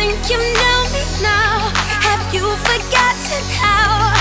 think you know me now. Have you forgotten how?